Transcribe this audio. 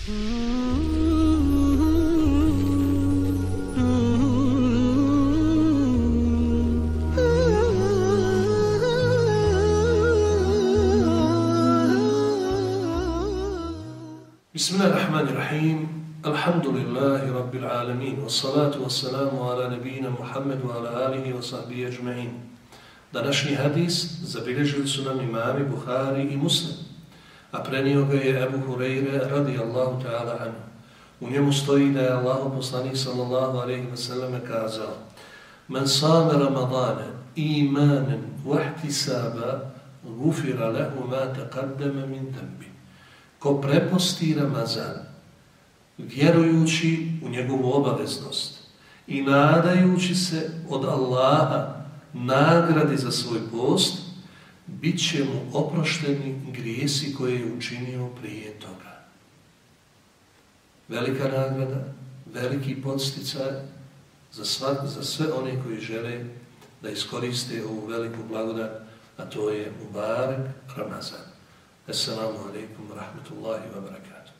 بسم الله الرحمن الرحيم الحمد لله رب العالمين والصلاة والسلام على نبينا محمد وعلى آله وصحبه أجمعين Današnji hadis zabilježili su nam imami Buhari i Muslim. A prenio ga je Ebu Hureyre radijallahu ta'ala anhu. U njemu stoji da je Allah poslanik sallallahu alaihi wa sallam kazao Man same Ramadane imanen vahtisaba gufira lehu ma taqaddama min dambi ko preposti Ramazan, vjerujući u njegovu obaveznost i nadajući se od Allaha nagradi za svoj post, bit će mu oprošteni grijesi koje je učinio prije toga. Velika nagrada, veliki podsticaj za, sva, za sve one koji žele da iskoriste ovu veliku blagodat, a to je Mubarak Ramazan. Assalamu alaikum wa rahmatullahi wa barakatuh.